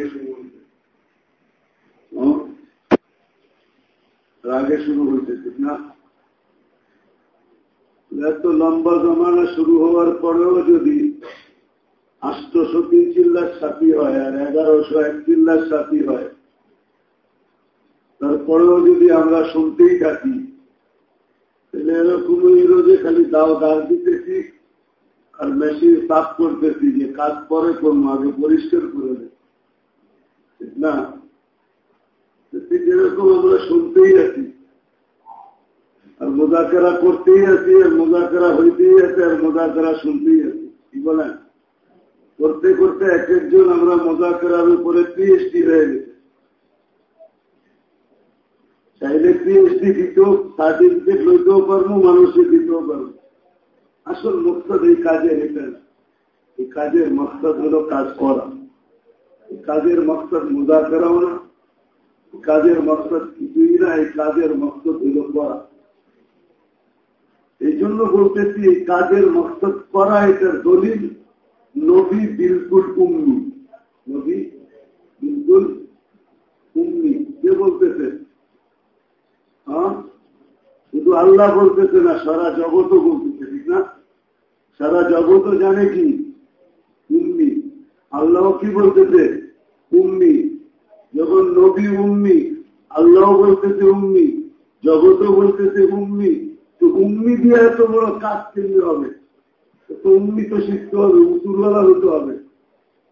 হয়েছে রাগে শুরু হয়েছে, ঠিক না? এত লম্বা জমানা শুরু হওয়ার পরেও যদি আষ্টশো তিন চিল্লার সাথী হয় আর এগারোশো এক চিল্লার সাথী হয়, তারপরেও যদি আমরা শুনতেই থাকি, তাহলে এরকম যে খালি দাও দাঁড় দিতেছি আর মেশিন সাফ করতেছি যে কাজ পরে করব, আগে পরিষ্কার করে দেয় ঠিক এরকম আমরা শুনতেই আছি, আর মোজাকেরা করতেই আছি, আর মোজাকেরা হইতেই আছে, আর মোজাকেরা শুনতেই আছি। কি বলেন? করতে করতে এক একজন আমরা মোজাকেরার উপরে হয়ে গেছে। চাইলে দিতেও সার্টিফিকেট লইতেও পারব মানুষের দিতেও পারব। আসল মকসদ এই কাজের এটা। এই কাজের মকসদ হলো কাজ করা। কাজের মকসদ মোজাকেরাও না কাজের মকসদ কিছুই না, এই কাজের মকসদ হলো করা। এই জন্য বলতেছি, এই কাজের মকসদ করা, এটার দলিল নবী বিলকুল উম্মি। নবী বিলকুল উম্মি। কে বলতেছে? হ্যাঁ? শুধু আল্লাহ বলতেছে না, সারা জগতও বলতেছে, ঠিক না? সারা জগতও জানে কি? আল্লাহ কি বলতেছে? উম্মি। যখন নবী উম্মি, আল্লাহ বলতেছে উম্মি। জগতও বলতেছে উম্মি। তো উম্মি দিয়ে এত বড় কাজ কেন্দ্র হবে? তো উম্মি তো শিখতে হবে উসুরওয়ালা হতে হবে।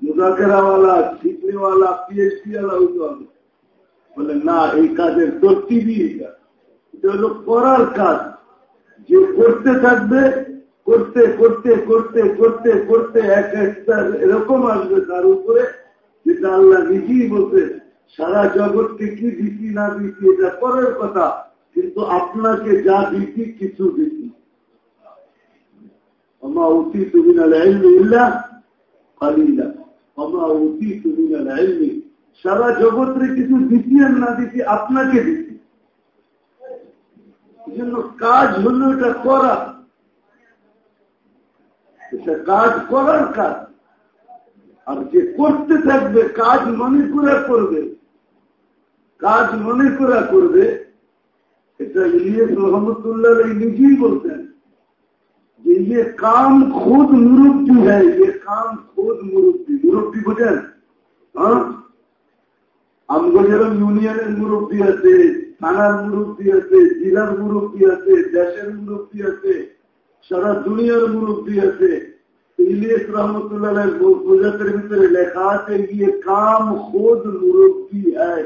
মুজাকেরাওয়ালা, শিখনেওয়ালা পিএইচডি ওয়ালা হতে হবে। বলে, না, এই কাজের তর্তিবি এটা। এটা হলো করার কাজ। যে করতে থাকবে করতে করতে করতে করতে করতে এক একটা এরকম আসবে তার উপরে যেটা আল্লাহ নিজেই বলতে সারা জগৎকে কি দিতি না দিতি, এটা পরের কথা। কিন্তু আপনাকে যা দিতি, কিছু দিতি অমা অতি তুমি না ইল্লা কালিলা। অমা অতি তুমি না সারা জগৎরে কিছু দিতি আর না দিতি, আপনাকে জন্য কাজ হলো এটা করা। সে কাজ করার কাজ। আর যে করতে থাকবে, কাজ মনে করে করবে। কাজ মনে করে করবে, এটা ইলিয়াস মোহাম্মদুল্লাহ নিজেই বলতেন যে ইয়ে কাম খুদ মুরব্বী হ্যাঁ ইয়ে কাম খুদ মুরব্বী। মুরব্বী বোঝেন? হ্যাঁ? ইউনিয়নের মুরব্বী আছে, থানার মুরব্বী আছে, জেলার মুরব্বী আছে, দেশের মুরব্বী আছে। সারা দুনিয়ার মুরব্বী আছে ইলিয়াস রহমতুল্লাহ প্রজাতের ভিতরে লেখা আছে ये काम खुद मुरुब्बी है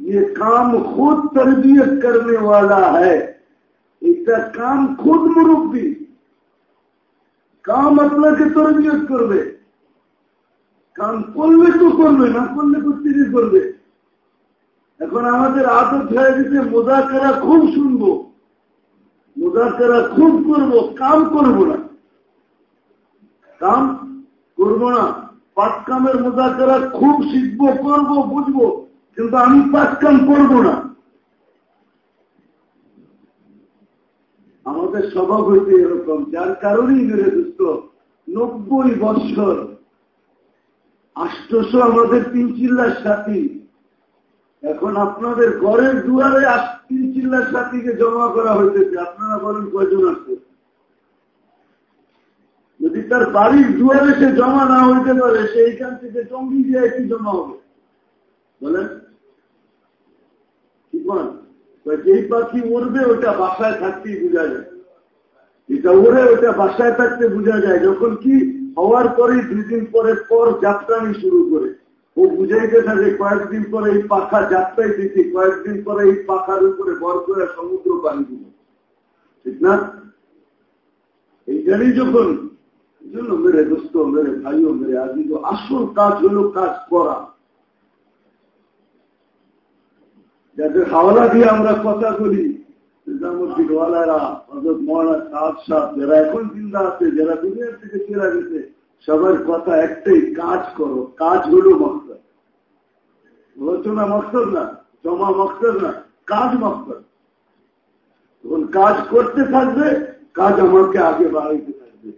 ये काम खुद तरबियत करने वाला है এটা কাম খুদ মুরব্বী কাম আপনাকে তরবিয়ত করবে কাম করলে তো করবে না করলে তো তিনি করবে এখন আমাদের আদত হয়ে গেছে মোজাকেরা খুব শুনবো মোজাকেরা খুব করব, কাম করব না। কাম করব না। পাঁচ কামের মোজাকেরা খুব শিখব, করব, বুঝব, কিন্তু আমি পাঁচ কাম করব না। আমাদের স্বভাব হইতে এরকম, যার কারণেই মেরে দুষ্ট। নব্বই বৎসর। আষ্টশো আমাদের তিন চিল্লার সাথী। এখন আপনাদের ঘরের দুয়ারে তিন চিল্লার সাথীকে জমা করা হইতেছে, আপনারা বলেন কয়জন আছে? যদি তার বাড়ির দুয়ারে সে জমা না হইতে পারে সেইখান থেকে টঙ্গি দিয়ে কি জমা হবে? বলেন। কি বলেন? যেই পাখি উড়বে ওটা বাসায় থাকতেই বোঝা যায়। এটা উড়ে ওটা বাসায় থাকতে বোঝা যায়। যখন কি হওয়ার পরে দুই দিন পরে পর যাত্রানি শুরু করে। ও বুঝাইতে থাকে কয়েকদিন পরে এই পাখা যাত্রাই দিচ্ছি কয়েকদিন পরে এই পাখার উপরে বর করে সমুদ্র পানি দিব ঠিক না? এইখানেই যখন জন্য মেরে দোস্ত, মেরে ভাইও, মেরে আদি তো আসল কাজ হলো কাজ করা। যাদের হাওলা দিয়ে আমরা কথা বলি নিজামুদ্দিনওয়ালারা হজরত মৌলানা সাহাব সাহ যারা এখন চিন্তা আছে, যারা দুনিয়ার থেকে চেরা গেছে সবার কথা একটাই, কাজ করো কাজ হলো মকসদ আলোচনা মকসদ না, জমা মকসদ না, কাজ মকসদ তখন কাজ করতে থাকবে, কাজ আমাকে আগে বাড়াইতে থাকবে।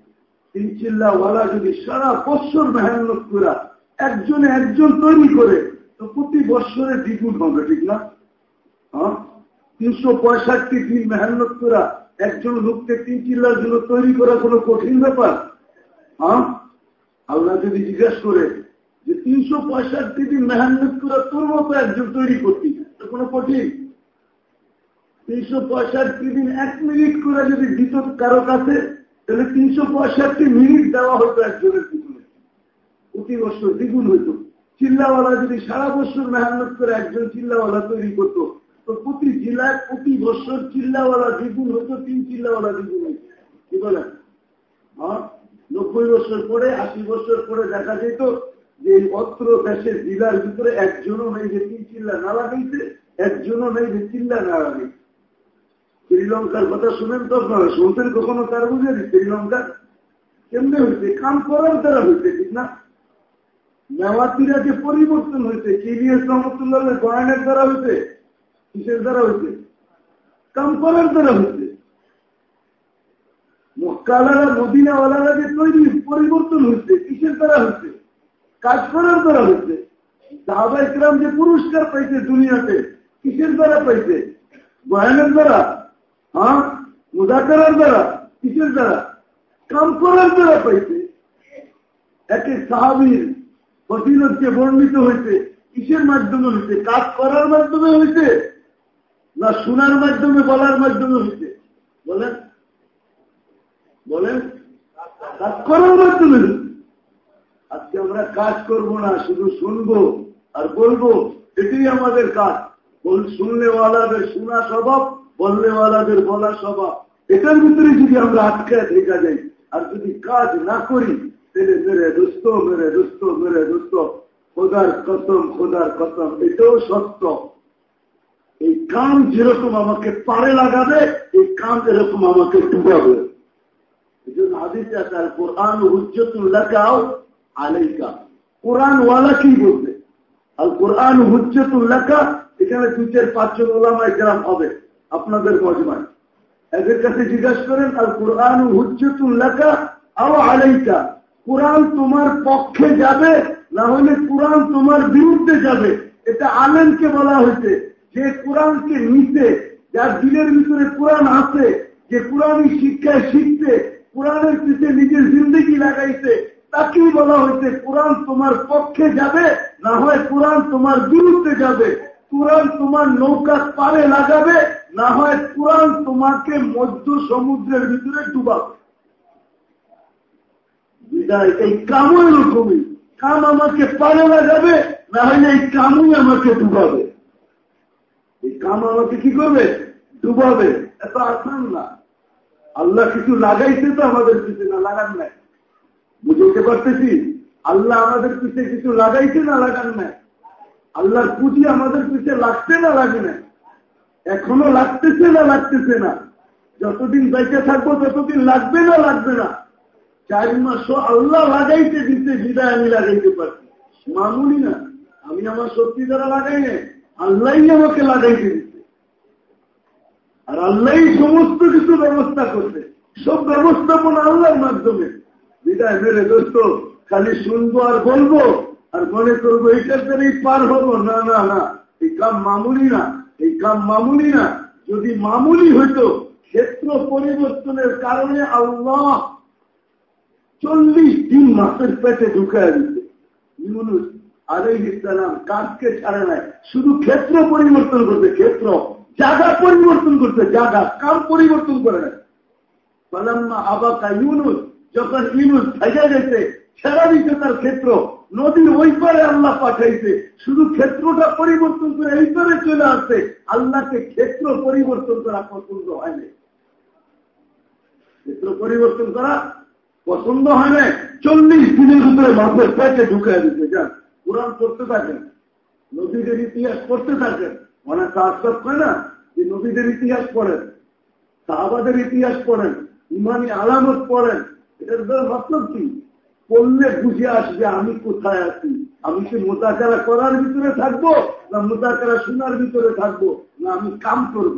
তিন চিল্লাওয়ালা যদি সারা বছর মেহনত করা, একজনে একজন তৈরি করে, তো প্রতি বছরে দ্বিগুণ হবে, ঠিক না? হ্যাঁ? তিনশো পঁয়ষট্টি দিন মেহনত করা, একজন লোককে তিন চিল্লার জন্য তৈরি করা কোনো কঠিন ব্যাপার? হ্যাঁ? আল্লাহ যদি জিজ্ঞাসা করে যে তিনশো পঁয়ষট্টি দিন মেহনত করা তোর মতো একজন তৈরি করতি, তো কোনো কঠিন। তিনশো পঁয়ষট্টি দিন এক মিনিট করে যদি দিত কারও কাছে, তাহলে তিনশো পঁয়ষট্টি মিনিট দেওয়া হতো একজনের পিছনে। প্রতি বছর দ্বিগুণ হইত। চিল্লাওয়ালা যদি সারা বছর মেহনত করে একজন চিল্লাওয়ালা তৈরি করত, তো প্রতি জেলায় প্রতি বছর চিল্লাওয়ালা দ্বিগুণ হতো, তিন চিল্লাওয়ালা দ্বিগুণ হইত। কি বলেন? নব্বই বছর পরে, আশি বছর পরে দেখা যেত যে অত্র দেশের জেলার ভিতরে একজনও নেই যে তিন চিল্লা না লাগাইছে একজনও নেই যে চিল্লা না লাগাইছে শ্রীলঙ্কার কথা শুনেন তো আপনারা শুনতেন কখনো তার বুঝেন শ্রীলঙ্কার? কেমনে হয়েছে কাম করার দ্বারা হয়েছে ঠিক না? মেওয়াতিরা যে পরিবর্তন হয়েছে কিলিয়াস রহমতুল্লাহ গয়নের দ্বারা হয়েছে কিসের দ্বারা হয়েছে কাম করার দ্বারা হয়েছে মক্কালারা মদিনাওয়ালারা যে তৈরি পরিবর্তন হয়েছে, কিসের দ্বারা হয়েছে? কাজ করার দ্বারা হয়েছে। সাহাবা ইকরাম যে পুরস্কার পাইছে দুনিয়াতে, কিসের দ্বারা পাইছে? বয়ানের দ্বারা? হ্যাঁ? মুদাকার দ্বারা? কিসের দ্বারা? কাম করার দ্বারা পাইছে। একে সাহাবির ফজিলতকে বর্ণিত হয়েছে, কিসের মাধ্যমে হয়েছে? কাজ করার মাধ্যমে হয়েছে না শোনার মাধ্যমে, বলার মাধ্যমে হয়েছে? বলেন। বলেন, কাজ করার মাধ্যমে। আজকে আমরা কাজ করব না, শুধু শুনব আর বলব, এটাই আমাদের কাজ। বল, শুনলেওয়ালাদের শোনা স্বভাব, বললেওয়ালাদের বলা স্বভাব। এটার ভিতরে যদি আমরা আটকায় দেখা যাই, আর যদি কাজ না করি, তাহলে মেরে দোস্ত মেরে দোস্ত মেরে দোস্ত, খোদার কসম খোদার কসম, এটাও সত্য। এই কাম যেরকম আমাকে পারে লাগাবে, এই কাম এরকম আমাকে ডুবাবে কোরআন কোরআন কোরআন আপনাদের মজমায় এদের কাছে জিজ্ঞাসা করেন আর কোরআন হুজ্জতুল্লাহকা আও আলাইকা? কোরআন তোমার পক্ষে যাবে, না হলে কোরআন তোমার বিরুদ্ধে যাবে। এটা আলেমকে বলা হয়েছে। যে কোরআনকে নিতে, যার দিলের ভিতরে কোরআন আছে, যে কোরআনই শিক্ষায় শিখতে কোরআনের পিছিয়ে নিজের জিন্দগি লাগাইছে, তাকেই বলা হয়েছে, কোরআন তোমার পক্ষে যাবে, না হয় কোরআন তোমার বিরুদ্ধে যাবে। কোরআন তোমার নৌকা পারে লাগাবে, না হয় কোরআন তোমাকে মধ্য সমুদ্রের ভিতরে ডুবাবে। এই কামও এরকমই কাম আমাকে পারে লাগাবে, না হলে এই কামই আমাকে ডুবাবে। এই কাম আমাকে কি করবে? ডুবাবে। এত আসান না। আল্লাহ কিছু লাগাইছে তো আমাদের পিছিয়ে না লাগান নাই? বুঝতে পারতেছি? আল্লাহ আমাদের পিছিয়ে কিছু লাগাইছে না লাগান নাই? আল্লাহর পুঁজি আমাদের পিছিয়ে লাগছে না লাগে না? এখনও লাগতেছে না লাগতেছে না? যতদিন বেঁচে থাকব, ততদিন লাগবে না লাগবে না? চার মাস আল্লাহ লাগাইতে দিতে বিদায় আমি লাগাইতে পারছি মামুনি না, আমি আমার শক্তি দ্বারা লাগাই না আল্লাহ আমাকে লাগাইতে দিচ্ছে আর আল্লাহ সমস্ত কিছু ব্যবস্থা করছে। সব ব্যবস্থাপনা আল্লাহর মাধ্যমে। বিদায় মেরে দোস্ত, খালি শুনব আর বলব, আর মনে করব এইটার দ্বারাই পার হব। না না না, এই কাম মামুলি না, এই কাম মামুলি না। যদি মামুলি হইতো, ক্ষেত্র পরিবর্তনের কারণে আল্লাহ চল্লিশ দিন মাসের পেটে ঢুকায় দিতে। ইউনুস আলাই ইসলাম কাজকে ছাড়ে নাই। শুধু ক্ষেত্র পরিবর্তন করতে ক্ষেত্র। জায়গা পরিবর্তন করতে জায়গা কাম পরিবর্তন করে পালাম্মা আবাকা ইউনুস, যখন ইউনুস ভেজে গেছে ছেড়া দিতে তার ক্ষেত্র। নদীর ওই পারে আল্লাহ পাঠাইছে। শুধু ক্ষেত্রটা পরিবর্তন করে এই পারে চলে আসছে। আল্লাহকে ক্ষেত্র পরিবর্তন করা পছন্দ হয়নি ক্ষেত্র পরিবর্তন করা পছন্দ হয় না চল্লিশ দিনের ভিতরে মাছের পেটে ঢুকে দিতে যান, কোরআন করতে থাকেন নদীদের ইতিহাস করতে থাকেন। অনেক সাহস করে না? যে নদীদের ইতিহাস পড়েন, সাহাবাদের ইতিহাস পড়েন, ইমানি আলামত পড়েন, এটার মতলব কি? পড়লে বুঝে আসবে আমি কোথায় আছি। আমি কি মোতাকারা করার ভিতরে থাকব, না মোতাকারা শোনার ভিতরে থাকব, না আমি কাম করব?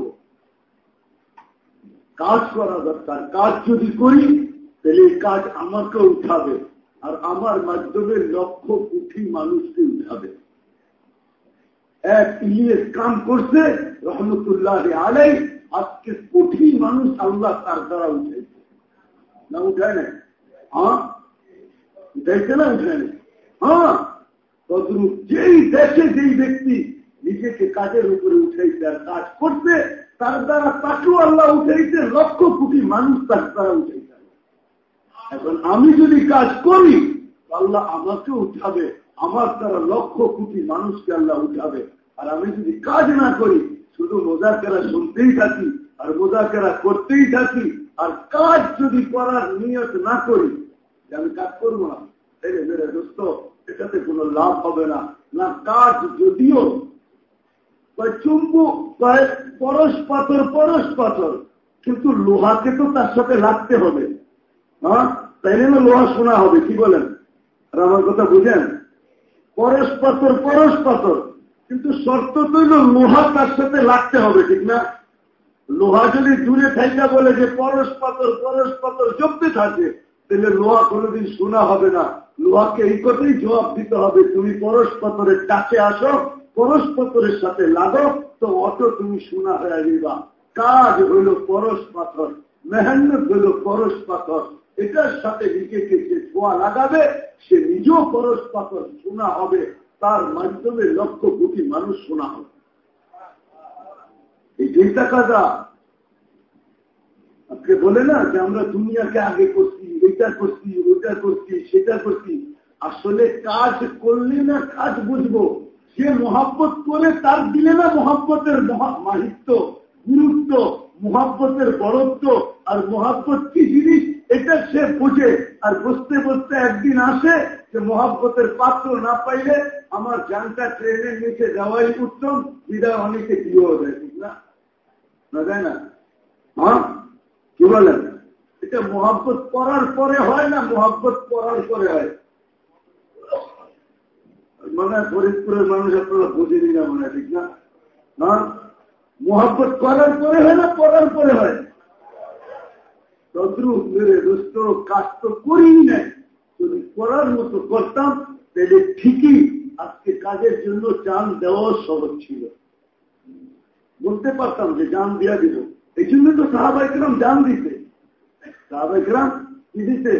কাজ করা দরকার। কাজ যদি করি, তাহলে এই কাজ আমাকে উঠাবে, আর আমার মাধ্যমে লক্ষ কোটি মানুষকে উঠাবে। এক ইলিয়ে কাম করছে, রহমতুল্লাহ আলাই আজকে কোটি মানুষ আল্লাহ তার দ্বারা উঠেছে না উঠায় না হ্যাঁ? উঠাইছে না উঠায় না হ্যাঁ? তদ্রুপ যেই দেশে যেই ব্যক্তি নিজেকে কাজের উপরে উঠাইছে আর কাজ করছে, তার দ্বারা তাকেও আল্লাহ উঠাইছে, লক্ষ কোটি মানুষ তার দ্বারা উঠাইছে। এখন আমি যদি কাজ করি আল্লাহ আমাকে উঠাবে। আমার তারা লক্ষ কোটি মানুষকে আল্লাহ উঠাবে। আর আমি যদি কাজ না করি, শুধু মোজাকেরা শুনতেই থাকি, আর মোজাকেরা করতেই থাকি, আর কাজ যদি করার নিয়ত না করি আমি কাজ করব না তাহলে মেরে দোস্ত, এটাতে কোনো লাভ হবে না। না, কাজ যদিও চুম্বু পরশ পাথর পরশ পাথর, কিন্তু লোহাকে তো তার সাথে লাগতে হবে। হ্যাঁ? তাই না লোহা শোনা হবে, কি বলেন? আর আমার কথা বুঝেন? পরশ পাথর পরশ পাথর। কিন্তু শর্ত তো লোহা তার সাথে লাগতে হবে, ঠিক না? লোহা যদি দূরে থাইকা বলে যে পরশ পাথর পরশ পাথর জমতে থাকে, তাহলে লোহা কোনোদিন শোনা হবে না। লোহাকে এই কথাই জবাব দিতে হবে, তুমি পরশ পাথরের কাছে আসো, পরশ পাথরের সাথে লাগো, তো অত তুমি শোনা হয়ে যাবা কাজ হইল পরশ পাথর মেহান্নত হইল পরশ পাথর। এটার সাথে নিজেকে যে ছোঁয়া লাগাবে, সে নিজেও পরশ পাথর শোনা হবে, তার মাধ্যমে লক্ষ কোটি মানুষ শোনা হবে। এই চিন্তা কাজা আজকে বলে না যে আমরা দুনিয়াকে আগে করছি এটা করছি, ওইটা করছি, সেটা করছি। আসলে কাজ করলে না কাজ বুঝব। যে মহাব্বত করে তার দিলে না মহাব্বতের মাহিত্য গুরুত্ব, মহাব্বতের বড়ত্ব, আর মহাব্বত কি জিনিস এটা সে বুঝে। আর বসতে বসতে একদিন আসে যে মহাব্বতের পাত্র না পাইলে আমার যানটা ট্রেনের নিচে যাওয়াই উত্তম বিদায় অনেকে দিয়েও দেয় ঠিক না? না যায় না? হ্যাঁ কি বলেন? এটা মহাব্বত করার পরে হয় না মহাব্বত করার পরে হয়? মানে ফরিদপুরের মানুষ আপনারা বুঝেনি না মনে, ঠিক না? মহাব্বত করার পরে হয় না করার পরে হয়? তদ্রুপ মেরে দোস্ত কাজ তো করিই নাই। যদি করার মতো করতাম, তাহলে ঠিকই আজকে কাজের জন্য চান দেওয়াও সহজ ছিল। বলতে পারতাম যে জান দিয়া এই জন্য তো জান দিতে। কি দিতে?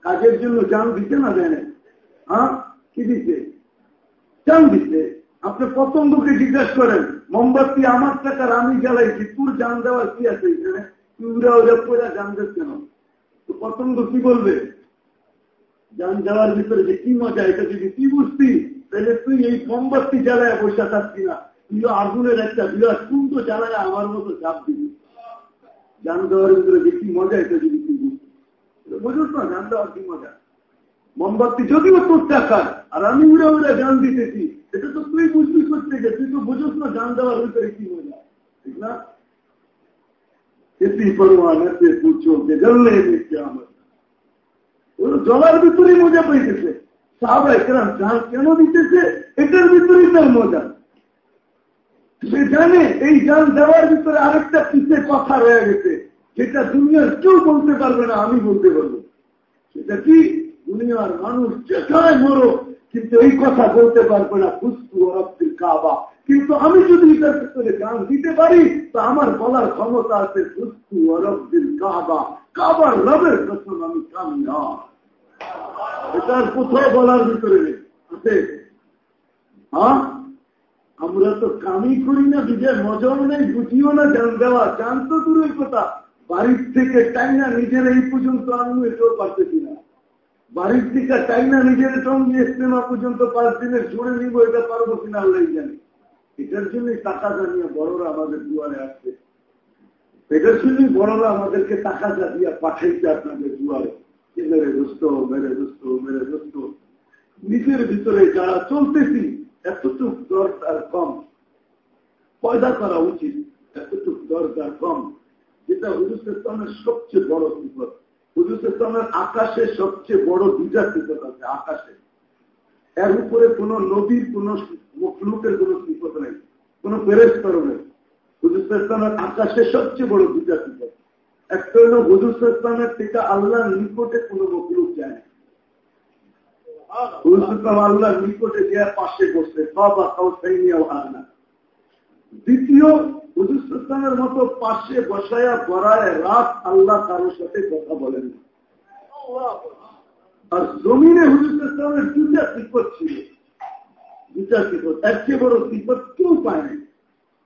কাজের জন্য জান দিতে না জানে হ্যাঁ? কি দিতে? জান দিতে। আপনি প্রথম পতঙ্গকে জিজ্ঞাসা করেন, মোমবাতি আমার টাকার আমি জ্বালাইছি, তোর জান দেওয়ার কি আছে এখানে? তুইরা ওরা পুরা জান কেন? তো পতঙ্গ কি বলবে? জান যাওয়ার ভিতরে যে কি মজা, এটা যদি তুই বুঝতি, তাহলে তুই এই মোমবাতি জ্বালায় বসে থাকবি না। তুই আগুনের একটা বিরাট কুণ্ড জ্বালায় আমার মতো চাপ দিবি জান দেওয়ার ভিতরে যে কি মজা, এটা যদি তুই বুঝতি। বুঝুস না জান দেওয়ার কি মজা? মোমবাতি যদিও তোর টাকার আর আমি উড়ে উড়ে জান দিতেছি, এটা তো তুই বুঝবি করতে গে তুই তো বুঝোস না জান দেওয়ার ভিতরে কি মজা, ঠিক না? এটি পরমানে জ্বললে দেখছে আমার জলার ভিতরেই মজা পাইতেছে। সাহাবা একরাম কেন দিতেছে? এটার ভিতরেই তার মজা। সে জানে, এই জান দেওয়ার ভিতরে আরেকটা পিছে কথা রয়ে গেছে, যেটা দুনিয়ার কেউ বলতে পারবে না, আমি বলতে পারব। সেটা কি? দুনিয়ার মানুষ যেখানে মরো কিন্তু এই কথা বলতে পারবে না খুশবু অরব্দিল কাবা। কিন্তু আমি যদি এটার ভিতরে গান দিতে পারি, তো আমার বলার ক্ষমতা আছে খুশবু অরব্দিল কাবা। কাবার রবের কসম আমি কামি এটার কোথাও বলার ভিতরে নেই। আছে? হ্যাঁ? আমরা তো কামি করি না বিজয় মজাও নেই, বুঝিও না জান দেওয়া জান তো দূরের কথা। বাড়ির থেকে টাইনা নিজের এই পর্যন্ত আনব এটাও পারতেছি না। বাড়ির টিকা চাই না নিজের সঙ্গে ইস্তেমা পর্যন্ত পাঁচ দিনের জুড়ে নিব, এটা পারব কিনা আল্লাহ জানি। এটার জন্যই টাকা জানিয়ে বড়রা আমাদের দুয়ারে আসছে। এটার জন্যই বড়রা আমাদেরকে টাকা জানিয়ে পাঠাইছে আপনাদের দুয়ারে। মেরে দোস্ত মেরে দোস্ত মেরে দোস্ত। নিজের ভিতরে যারা চলতেছি, এতটুক দরকার কম। পয়দা করা উচিত, এতটুক দরকার কম। যেটা হুজুস্তানের সবচেয়ে বড় বিপদ। হুজুস্তানের আকাশে সবচেয়ে বড় দুটা বিপদ আছে আকাশে এর উপরে কোন নদীর কোন মখলুকের কোন বিপদ নেই, কোন ফেরেস্তর নেই। হুজুস্তানের আকাশে সবচেয়ে বড় দুটা বিপদ একটা হলো হুজুস্তানের থেকে আল্লাহর নিকটে কোন মখলুক যায় না। আল্লাহ নিকটে গিয়ে পাশে বসছে বাবা কাউ সেই নিয়েও আর না। দ্বিতীয় হুজুর মতো পাশে বসায়া গড়ায় রাত আল্লাহ কারোর সাথে কথা বলেন আর জমিনে হুজুর ইসলামের দুটা বিপদ ছিল দুটা বিপদ চেয়ে বড় বিপদ কেউ পায়নি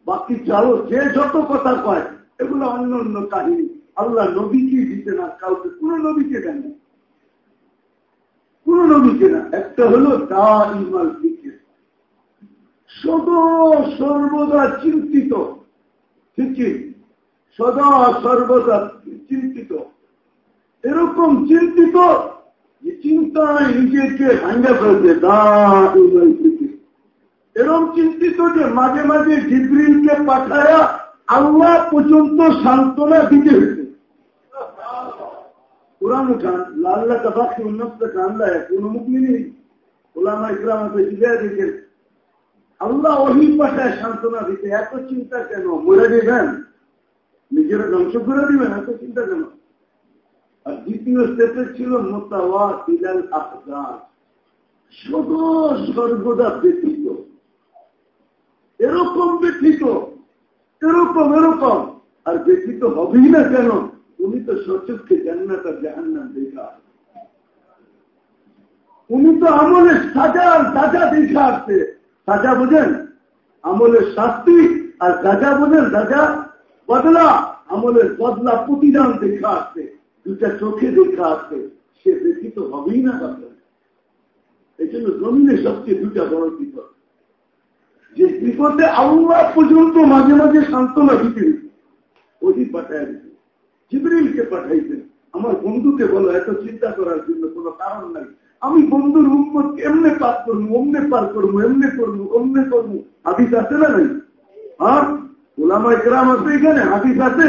বাকি চালো যে যত কথা কয়, এগুলো অন্য অন্য কাহিনী। আল্লাহ নবীকে দিতে না, কাউকে, কোন নবীকে দেন কোন নবীকে না। একটা হলো দা ইমাল দিকে সদা সর্বদা চিন্তিত। ঠিকই সদা সর্বদা চিন্তিত। এরকম চিন্তিত চিন্তায় নিজেকে ভাঙ্গা ফেলছে এরকম চিন্তিত যে মাঝে মাঝে জিব্রিলকে পাঠায়া আল্লাহ পর্যন্ত সান্ত্বনা দিতে হয়েছে কোরআন খান লাল্লা কাবাকি উন্নত কান্দা কোন মুখলি নেই ওলামা ইকরাম শিখায় দেখেন আল্লাহ ওহি পাঠায় সান্ত্বনা দিতে এত চিন্তা কেন? মরে দিবেন? নিজেরা ধ্বংস করে দিবেন, এত চিন্তা কেন? আর দ্বিতীয় স্টেপে ছিল মোতাওয়া আফগান। সদা সর্বদা ব্যতীত। এরকম ব্যথিত এরকম এরকম। আর ব্যথিত হবেই না কেন? উনি তো সচক্ষে জান্নাত আর জাহান্নাম দেখা। উনি তো আমলের সাজা সাজা দেখা আসছে সাজা বোঝেন, আমলের শাস্তি আর সাজা বোঝেন সাজা বদলা, আমলের বদলা প্রতিদান দেখা আসছে দুটা চোখে দেখা আসছে সে ব্যথিত হবেই না পারবে এই জন্য জমিনে সবচেয়ে দুটা বড় বিপদ। যে বিপদে আল্লাহ পর্যন্ত মাঝে মাঝে সান্ত্বনা দিতে ওই পাঠায় দিতে জিবরিলকে পাঠাইতেন আমার বন্ধুকে বলো, এত চিন্তা করার জন্য কোনো কারণ নাই। আমি বন্ধুর উন্মত এমনি পার করব, অমনে পার করব, এমনি করব, অমনে করব? হাদিস আছে না নাই? হ্যাঁ? ওলামাই গ্রাম আছে এখানে? হাদিস আছে?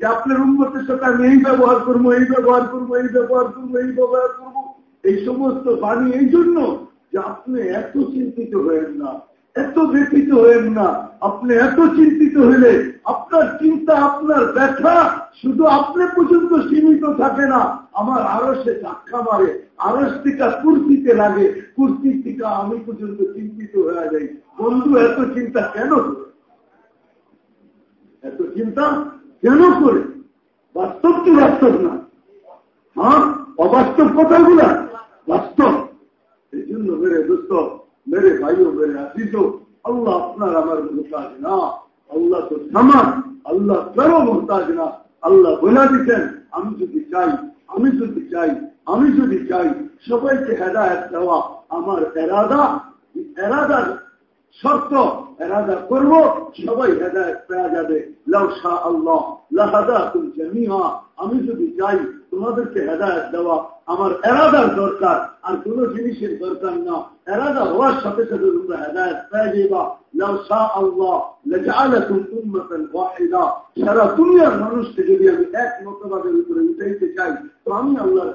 যে আপনার উন্মতের সাথে আমি এই ব্যবহার করব, এই ব্যবহার করব, এই ব্যবহার করব, এই ব্যবহার করব। এই সমস্ত বাণী এই জন্য যে আপনি এত চিন্তিত হয়েন না। এত ব্যথিত হয়েন না। আপনি এত চিন্তিত হইলে আপনার চিন্তা, আপনার ব্যথা শুধু আপনি পর্যন্ত সীমিত থাকে না। আমার আরও সে ধাক্কা মারে আরস টিকা কুর্তিতে লাগে। কুর্তির টিকা আমি পর্যন্ত চিন্তিত হয়ে যাই। বন্ধু, এত চিন্তা কেন এত চিন্তা কেন করে? বাস্তব কি বাস্তব না? হ্যাঁ অবাস্তব কথাগুলা বাস্তব। এই জন্য মেরে দোস্ত মেরে ভাইও মেরে আসিস আল্লাহ আপনার আমার মোহতাজ না আল্লাহ তো সামান আল্লাহ কারও মোহতাজ না আল্লাহ বলে দিচ্ছেন আমি যদি চাই আমি যদি চাই আমি যদি চাই সবাইকে হেদায়ত দেওয়া আমার এরাদা এরাদার শর্ত এরাদা করব সবাই হেদায়ত পেয়ে যাবে লাউ শাহ আল্লাহ লাহাদা তুম আমি যদি চাই তোমাদেরকে হেদায়ত দেওয়া আমার এরাদার দরকার, আর কোন জিনিসের দরকার না। এরাদা হওয়ার সাথে সাথে তোমরা হেদায়ত পেয়ে ওয়াহিদা। সারা দুনিয়ার মানুষকে যদি আমি এক মতবাদের উপরে উঠাইতে চাই, তো আমি আল্লাহর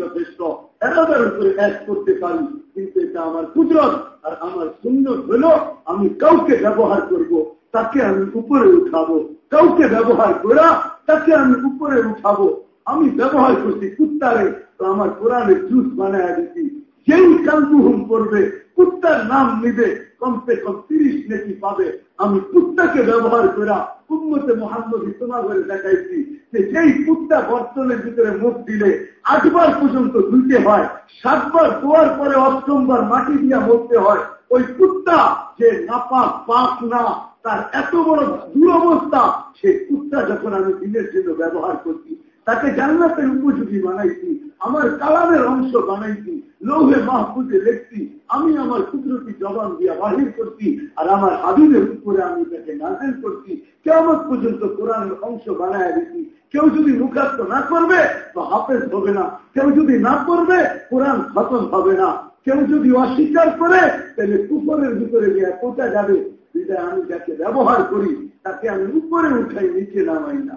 যথেষ্ট। এরাদার উপরে এক করতে পারি, কিন্তু এটা আমার কুদরত আর আমার সুন্দর হলো আমি কাউকে ব্যবহার করব, তাকে আমি উপরে উঠাবো। কাউকে ব্যবহার করা, তাকে আমি উপরে উঠাবো। আমি ব্যবহার করছি কুত্তারে, তো আমার কোরআনের জুস বানায় দিচ্ছি যেই কালবুহুম করবে কুত্তার নাম নিবে, কমসে কম তিরিশ নেকি পাবে। আমি কুত্তাকে ব্যবহার করা উন্মতে মোহাম্মদ ইসমা করে দেখাইছি যে যেই কুত্তা বর্তনের ভিতরে মুখ দিলে, আটবার পর্যন্ত ধুইতে হয়, সাতবার দোয়ার পরে অষ্টমবার মাটি দিয়া মরতে হয়, ওই কুত্তা যে নাপাক পাক না, তার এত বড় দুরবস্থা, সেই কুত্তা যখন আমি দিনের জন্য ব্যবহার করছি তাকে জান্নাতের উপযোগী বানাইছি, আমার কালামের অংশ বানাইছি, লৌহে মাহফুজে লেখছি আমি আমার কুদরতি জবান দিয়া বাহির করছি, আর আমার হাবিবের উপরে আমি তাকে নাজেল করছি। কেমন পর্যন্ত কোরআনের অংশ বানায় দিচ্ছি কেউ যদি মুখাস্ত না করবে, তো হাফেজ হবে না। কেউ যদি না করবে, কোরআন খতম হবে না। কেউ যদি অস্বীকার করে, তাহলে কুকুরের ভিতরে গিয়ে কোটা যাবে। বিদায় আমি যাকে ব্যবহার করি, তাকে আমি উপরে উঠাই, নিচে নামাই না।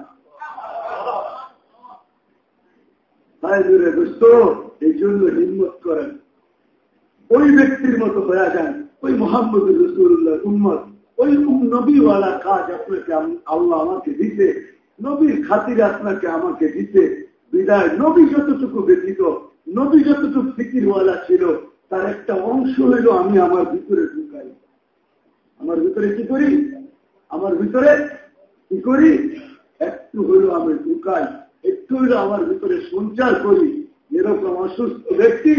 তাই দূরে দোস্ত এই জন্য হিম্মত করেন। ওই ব্যক্তির মতো হয়ে যান, ওই মোহাম্মদ রসুল্লাহ উম্মত, ওই নবীওয়ালা কাজ আপনাকে আল্লাহ আমাকে দিতে নবীর খাতিরে আপনাকে আমাকে দিতে বিদায়, নবী যতটুকু ব্যতীত, নবী যতটুকু ফিকিরওয়ালা ছিল, তার একটা অংশ হইল আমি আমার ভিতরে ঢুকাই। আমার ভিতরে কি করি? আমার ভিতরে কি করি? একটু হইল আমি ঢুকাই। একটু আমার ভিতরে সঞ্চার করি। এরকম অসুস্থ ব্যক্তি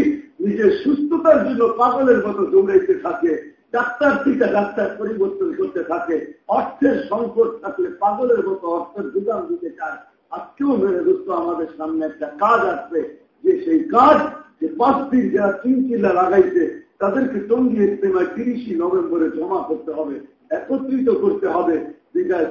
নিজের সুস্থতার জন্য পাগলের মতো দৌড়াইতে থাকে, ডাক্তার থেকে ডাক্তার পরিবর্তন করতে থাকে, অর্থের সংকট থাকলে পাগলের মতো অর্থের যোগান দিতে চায়। আজকেও মেরে দোস্ত, আমাদের সামনে একটা কাজ আসবে যে সেই কাজ, যে পাঁচ দিন যারা তিন চিল্লা লাগাইছে, তাদেরকে টঙ্গি ইস্তেমায় তিরিশে নভেম্বরে জমা করতে হবে, একত্রিত করতে হবে।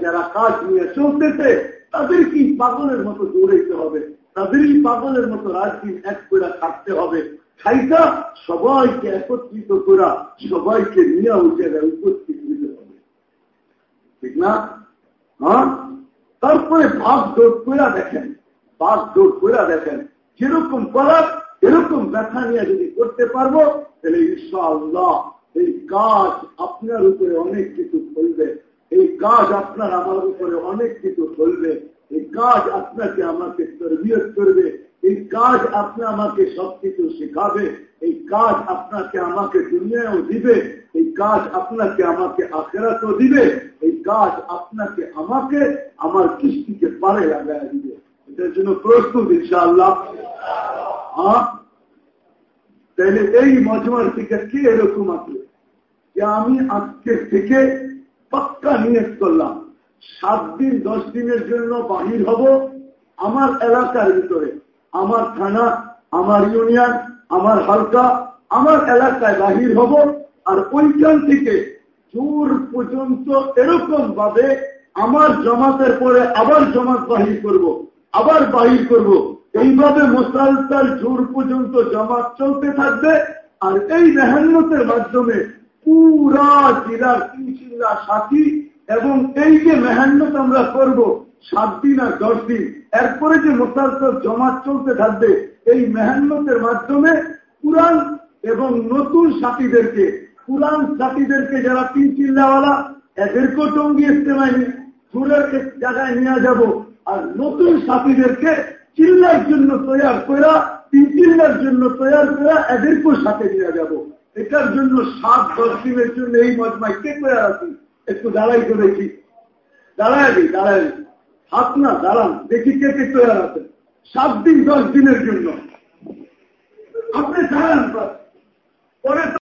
যারা কাজ নিয়ে চলতেছে তাদের কি পাগলের মতো দৌড়াইতে হবে। তাদেরই পাগলের মতো রাজদিন এক করে থাকতে হবে। খাইটা সবাইকে একত্রিত করা সবাইকে নিয়ে উঠে উপস্থিত দিতে হবে। ঠিক না? হ্যাঁ? তারপরে ভাগ দৌড় করে দেখেন ভাগ দৌড় করে দেখেন, যেরকম করার এরকম ব্যথা নিয়ে যদি করতে পারব, তাহলে ইনশাআল্লাহ এই কাজ আপনার উপরে অনেক কিছু ফলবে। এই কাজ আপনার আমার উপরে অনেক কিছু ফলবে এই কাজ আপনাকে আমাকে তরবিয়ত করবে। এই কাজ আপনি আমাকে সবকিছু শেখাবে। এই কাজ আপনাকে আমাকে দুনিয়াও দিবে। এই কাজ আপনাকে আমাকে আখেরাতও দিবে। এই কাজ আপনাকে আমাকে আমার কিস্তিকে পারে লাগাই দিবে। এটার জন্য প্রস্তুত, ইনশাআল্লাহ। তাহলে এই মজমার থেকে কে এরকম আছে? যে আমি আজকে থেকে পাক্কা নিয়ত করলাম, সাত দিন, দশ দিনের জন্য বাহির হব আমার এলাকার ভিতরে আমার থানা, আমার ইউনিয়ন, আমার হালকা, আমার এলাকায় বাহির হব আর ওইখান থেকে জোর পর্যন্ত এরকম ভাবে আমার জমাতের পরে আবার জমাত বাহির করব। আবার বাহির করব। এইভাবে মোসালতাল জোর পর্যন্ত জমাত চলতে থাকবে আর এই মেহান্নতের মাধ্যমে পুরা জেলার তিন সাথী এবং এই যে মেহান্নত আমরা করব সাত দিন আর দশ দিন, এরপরে যে মোসালসল জমাত চলতে থাকবে, এই মেহান্নতের মাধ্যমে পুরান এবং নতুন সাথীদেরকে পুরান সাথীদেরকে যারা তিন চিল্লাওয়ালা এদেরকেও টঙ্গি ইস্তেমায় দূরের জায়গায় নিয়ে যাব আর নতুন সাথীদেরকে চিল্লার জন্য তৈয়ার করা তিন চিল্লার জন্য তৈয়ার করা এদেরকেও সাথে নিয়ে যাব। এটার জন্য সাত দশ দিনের জন্য এই মজমাই কে করে একটু দাঁড়াই তো দেখি। দাঁড়ায় দাঁড়ায় হাত না, দাঁড়ান। দেখি কে কে তৈরি আছে সাত দিন, দশ দিনের জন্য। আপনি দাঁড়ান পরে